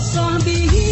só me